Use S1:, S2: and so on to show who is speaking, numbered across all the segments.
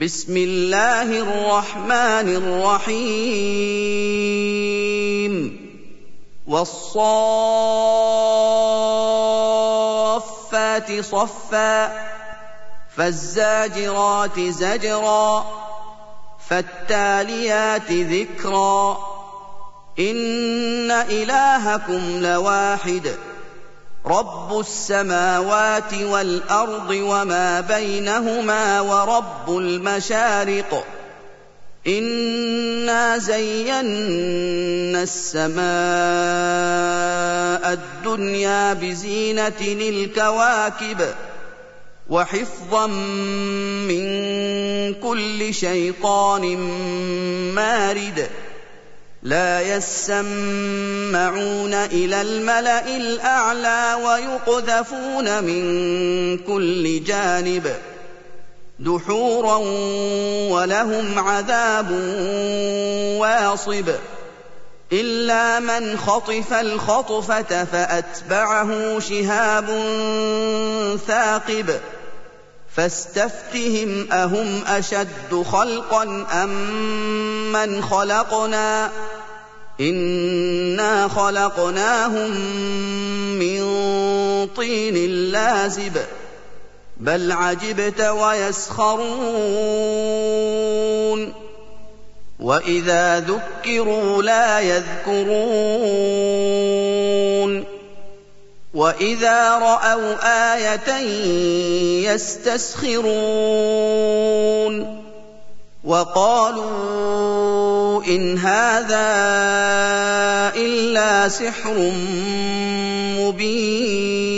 S1: بسم الله الرحمن الرحيم والصافات صفا فالزاجرات زجرا فالتاليات ذكرا ان الهكم لواحد رب السماوات والارض وما بينهما ورب المشارق انا زينا السماء الدنيا بزينه الكواكب وحفظا من كل شيطان مارد لا يسمعون إلى الملأ الأعلى ويقذفون من كل جانب دحورا ولهم عذاب واصب إلا من خطف الخطفة فأتبعه شهاب ثاقب فاستفتهم أهم أشد خلقا أم من خلقنا انا خلقناهم من طين لازب بل عجبت ويسخرون واذا ذكروا لا يذكرون واذا راوا إيه يستسخرون وقالوا إن هذا إلا سحر مبين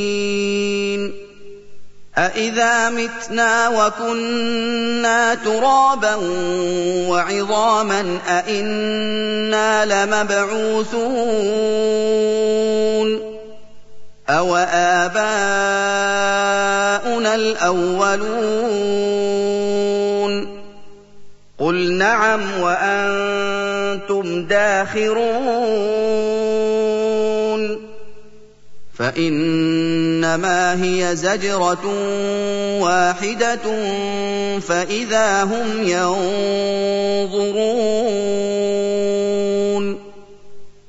S1: أإذا متنا وكنا ترابا وعظاما أإنا لمبعوثون أَوَآبَاؤُنَا الْأَوَّلُونَ قُلْ نَعَمْ وَأَنتُمْ دَاخِرُونَ فَإِنَّمَا هِيَ زَجْرَةٌ وَاحِدَةٌ فَإِذَا هُمْ يَنظُرُونَ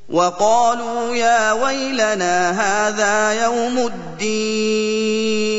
S1: وقالوا يا ويلنا هذا يوم الدين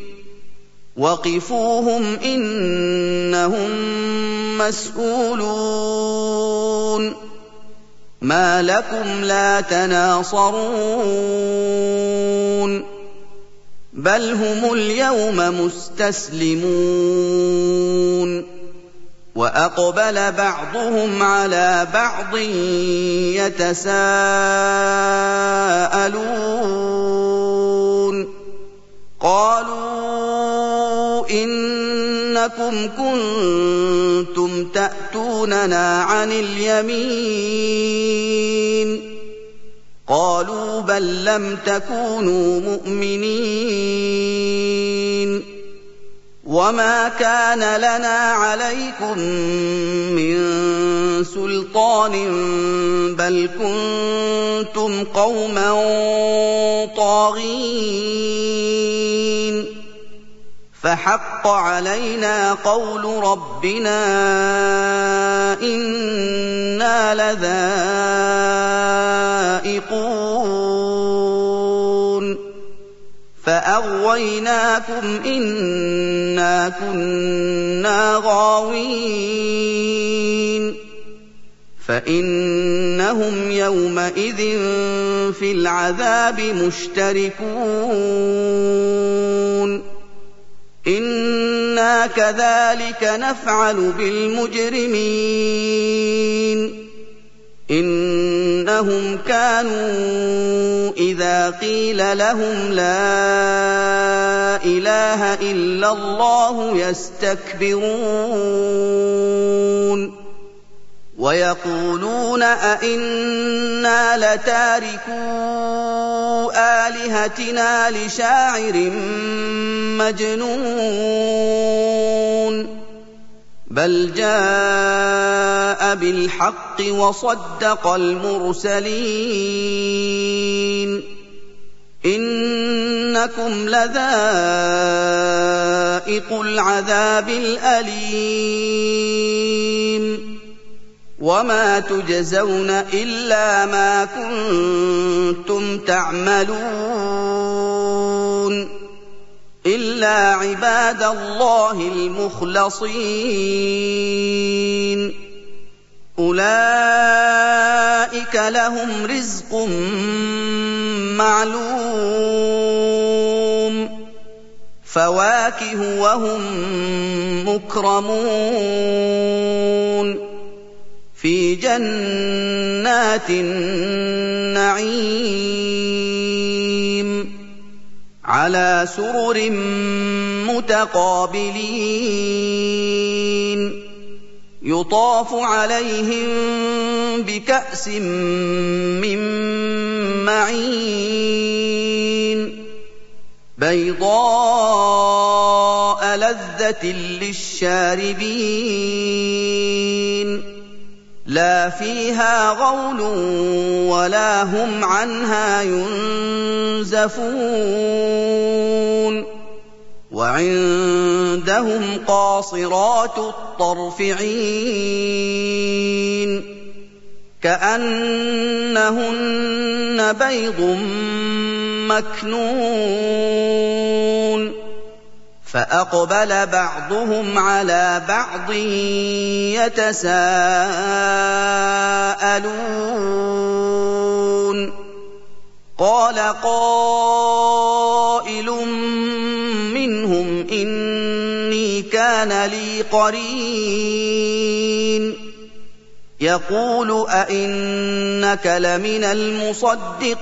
S1: وَقِفُوهُمْ ۖ إِنَّهُم مَّسْئُولُونَ مَا لَكُمْ لَا تَنَاصَرُونَ بَلْ هُمُ الْيَوْمَ مُسْتَسْلِمُونَ واقبل بعضهم على بعض يتساءلون قالوا إنكم كنتم تأتوننا عن اليمين. قالوا بل لم تكونوا مؤمنين. وما كان لنا عليكم من سلطان بل كنتم قوما طاغين. فحق علينا قول ربنا إنا لذائقون. فأغويناكم إنا كنا غاوين. فإنهم يومئذ في العذاب مشتركون. أنا كذلك نفعل بالمجرمين انهم كانوا اذا قيل لهم لا اله الا الله يستكبرون ويقولون أئنا لتاركو آلهتنا لشاعر مجنون بل جاء بالحق وصدق المرسلين إنكم لذائق العذاب الأليم وما تجزون إلا ما كنتم تعملون إلا عباد الله المخلصين أولئك لهم رزق معلوم فواكه وهم مكرمون في جنات النعيم على سرر متقابلين. يطاف عليهم بكأس من معين. بيضاء لذة للشاربين. لا فيها غول ولا هم عنها ينزفون. وعندهم قاصرات الطرف عين كأنهن بيض مكنون. فأقبل بعضهم على بعض يتساءلون. قال قائل منهم إني كان لي قرين. يقول أئنك لمن المصدقين.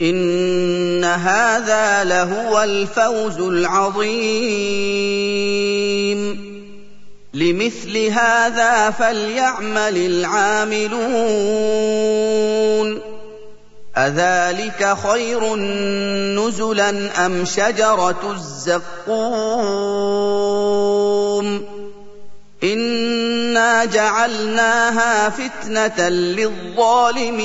S1: إِنَّ هَٰذَا لَهُوَ الْفَوْزُ الْعَظِيمُ لِمِثْلِ هَٰذَا فَلْيَعْمَلِ الْعَامِلُونَ أَذَٰلِكَ خَيْرٌ نُّزُلًا أَمْ شَجَرَةُ الزَّقُّومِ إِنَّا جَعَلْنَاهَا فِتْنَةً لِّلظَّالِمِينَ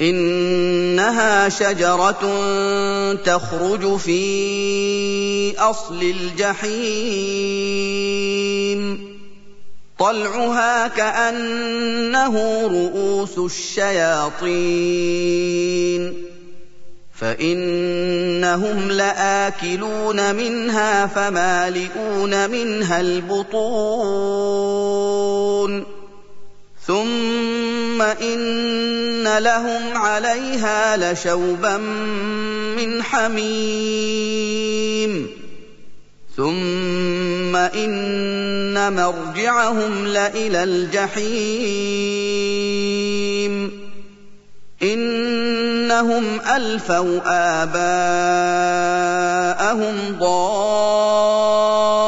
S1: إِنَّهَا شَجَرَةٌ تَخْرُجُ فِي أَصْلِ الْجَحِيمِ. طَلْعُهَا كَأَنَّهُ رُءُوسُ الشَّيَاطِينِ. فَإِنَّهُمْ لَآكِلُونَ مِنْهَا فَمَالِئُونَ مِنْهَا الْبُطُونَ. ثُمَّ إِنَّ لَهُمْ عَلَيْهَا لَشَوْبًا مِّنْ حَمِيمٍ. ثُمَّ إِنَّ مَرْجِعَهُمْ لَإِلَى الْجَحِيمِ. إِنَّهُمْ أَلْفَوْا آبَاءَهُمْ ضَالِّينَ.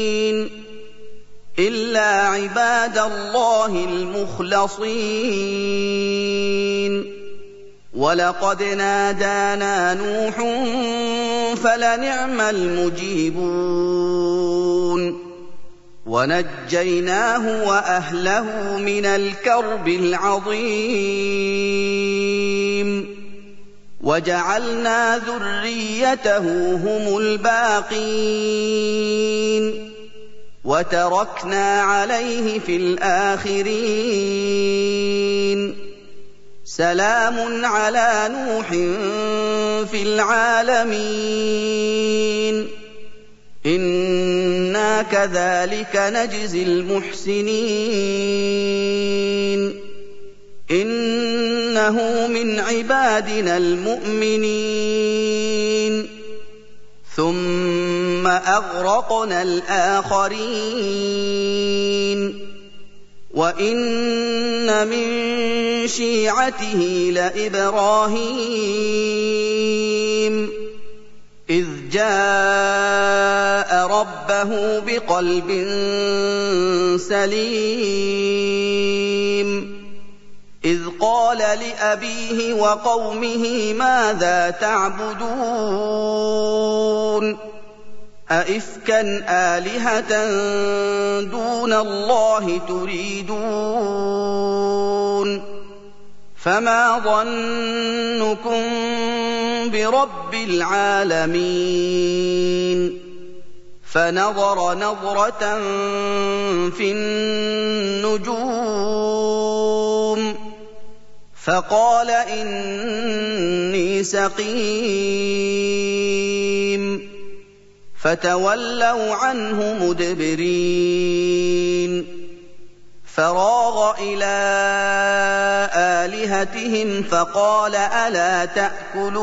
S1: إِلَّا عِبَادَ اللَّهِ الْمُخْلَصِينَ. وَلَقَدْ نَادَانَا نُوحٌ فَلَنِعْمَ الْمُجِيبُونَ. وَنَجَّيْنَاهُ وَأَهْلَهُ مِنَ الْكَرْبِ الْعَظِيمِ. وَجَعَلْنَا ذُرِّيَّتَهُ هُمُ الْبَاقِينَ. وَتَرَكْنَا عَلَيْهِ فِي الْآخِرِينَ. سَلَامٌ عَلَىٰ نُوحٍ فِي الْعَالَمِينَ. إِنَّا كَذَٰلِكَ نَجْزِي الْمُحْسِنِينَ. إِنَّهُ مِنْ عِبَادِنَا الْمُؤْمِنِينَ. ثُمَّ أَغْرَقْنَا الْآخَرِينَ. وَإِنَّ مِن شِيعَتِهِ لَإِبْرَاهِيمَ. إِذْ جَاءَ رَبَّهُ بِقَلْبٍ سَلِيمٍ. قَالَ لِأَبِيهِ وَقَوْمِهِ مَاذَا تَعْبُدُونَ؟ أَئِفْكًا آلِهَةً دُونَ اللَّهِ تُرِيدُونَ؟ فَمَا ظَنُّكُم بِرَبِّ الْعَالَمِينَ؟ فَنَظَرَ نَظْرَةً فِي النُّجُومِ. فَقَالَ إِنِّي سَقِيمٌ. فَتَوَلَّوْا عَنْهُ مُدْبِرِينَ. فَرَاغَ إِلَىٰ آلِهَتِهِمْ فَقَالَ أَلَا تَأْكُلُونَ؟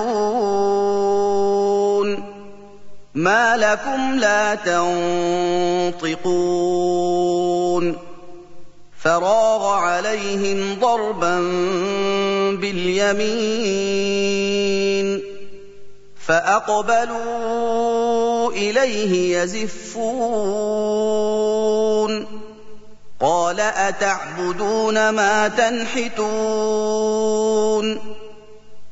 S1: مَا لَكُمْ لَا تَنطِقُونَ. فَرَاغَ عَلَيْهِمْ ضَرْبًا بِالْيَمِينِ فَأَقْبَلُوا إِلَيْهِ يَزِفُّونَ قَالَ أَتَعْبُدُونَ مَا تَنْحِتُونَ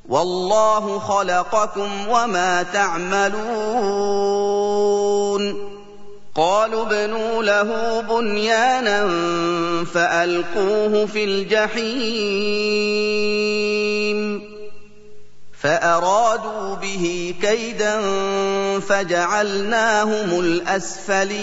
S1: وَاللَّهُ خَلَقَكُمْ وَمَا تَعْمَلُونَ قَالُوا ابْنُوا لَهُ بُنْيَانًا فَأَلْقُوهُ فِي الْجَحِيمِ. فَأَرَادُوا بِهِ كَيْدًا فَجَعَلْنَاهُمُ الْأَسْفَلِينَ.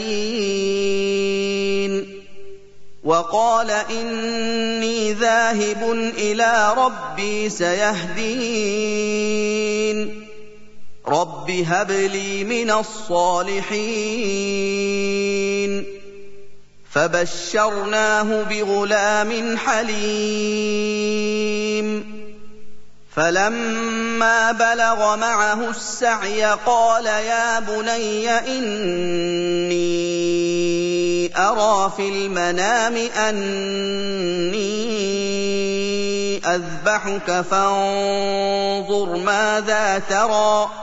S1: وَقَالَ إِنِّي ذَاهِبٌ إِلَىٰ رَبِّي سَيَهْدِينِ. رَبِّ هَبْ لِي مِنَ الصَّالِحِينَ فَبَشَّرْنَاهُ بِغُلَامٍ حَلِيمٍ فَلَمَّا بَلَغَ مَعَهُ السَّعْيَ قَالَ يَا بُنَيَّ إِنِّي أَرَىٰ فِي الْمَنَامِ أَنِّي أَذْبَحُكَ فَانظُرْ مَاذَا تَرَىٰ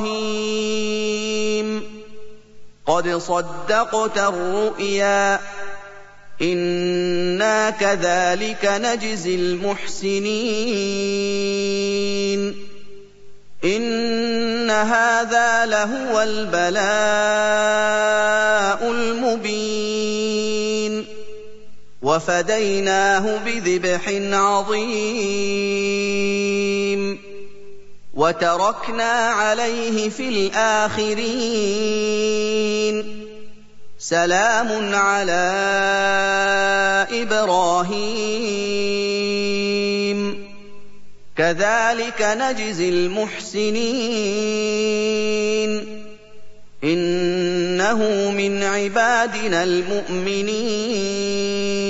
S1: إِبْرَاهِيمُ. قَدْ صَدَّقْتَ الرُّؤْيَا. إِنَّا كَذَٰلِكَ نَجْزِي الْمُحْسِنِينَ. إِنَّ هَٰذَا لَهُوَ الْبَلَاءُ الْمُبِينُ. وَفَدَيْنَاهُ بِذِبْحٍ عَظِيمٍ. وتركنا عليه في الآخرين. سلام على إبراهيم. كذلك نجزي المحسنين. إنه من عبادنا المؤمنين.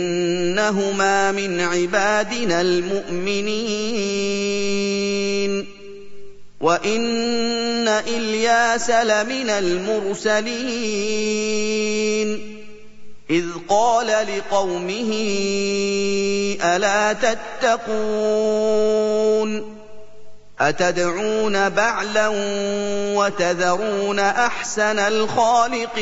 S1: إِنَّهُمَا مِنْ عِبَادِنَا الْمُؤْمِنِينَ وَإِنَّ إِلْيَاسَ لَمِنَ الْمُرْسَلِينَ إِذْ قَالَ لِقَوْمِهِ أَلَا تَتَّقُونَ أَتَدْعُونَ بَعْلًا وَتَذَرُونَ أَحْسَنَ الْخَالِقِينَ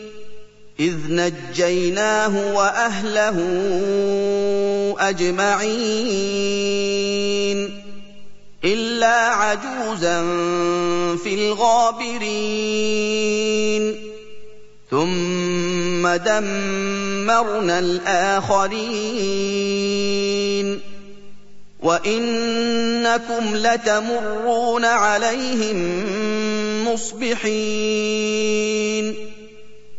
S1: إِذْ نَجَّيْنَاهُ وَأَهْلَهُ أَجْمَعِينَ إِلَّا عَجُوزًا فِي الْغَابِرِينَ. ثُمَّ دَمَّرْنَا الْآخَرِينَ. وَإِنَّكُمْ لَتَمُرُّونَ عَلَيْهِم مُّصْبِحِينَ.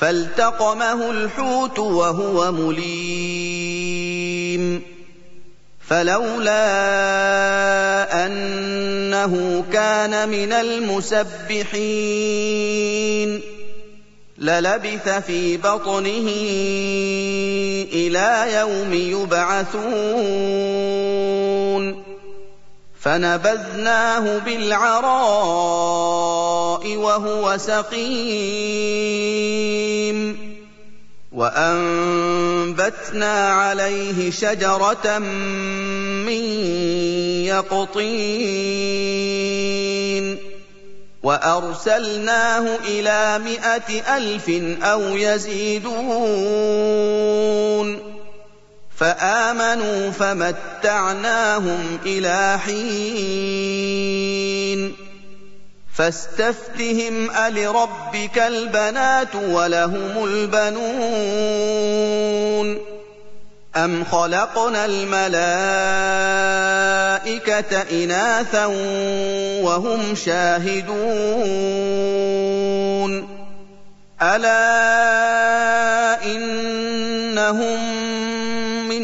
S1: فالتقمه الحوت وهو مليم. فلولا أنه كان من المسبحين للبث في بطنه إلى يوم يبعثون. فَنَبَذْنَاهُ بِالْعَرَاءِ وَهُوَ سَقِيمٌ. وَأَنبَتْنَا عَلَيْهِ شَجَرَةً مِّن يَقْطِينٍ. وَأَرْسَلْنَاهُ إِلَىٰ مِائَةِ أَلْفٍ أَوْ يَزِيدُونَ. فآمنوا فمتعناهم إلى حين. فاستفتهم ألربك البنات ولهم البنون. أم خلقنا الملائكة إناثا وهم شاهدون. ألا إنهم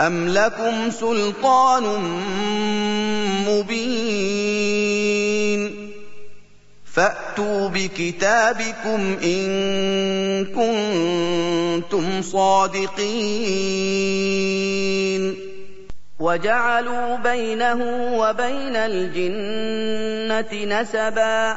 S1: أَمْ لَكُمْ سُلْطَانٌ مُّبِينٌ فَأْتُوا بِكِتَابِكُمْ إِن كُنتُمْ صَادِقِينَ
S2: وَجَعَلُوا بَيْنَهُ وَبَيْنَ الْجِنَّةِ نَسَبًا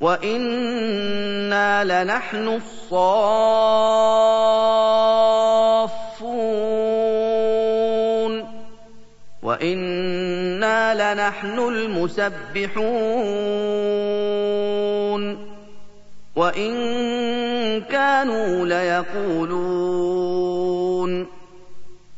S2: وَإِنَّا لَنَحْنُ الصَّافُّونَ وَإِنَّا لَنَحْنُ الْمُسَبِّحُونَ وَإِن كَانُوا لَيَقُولُونَ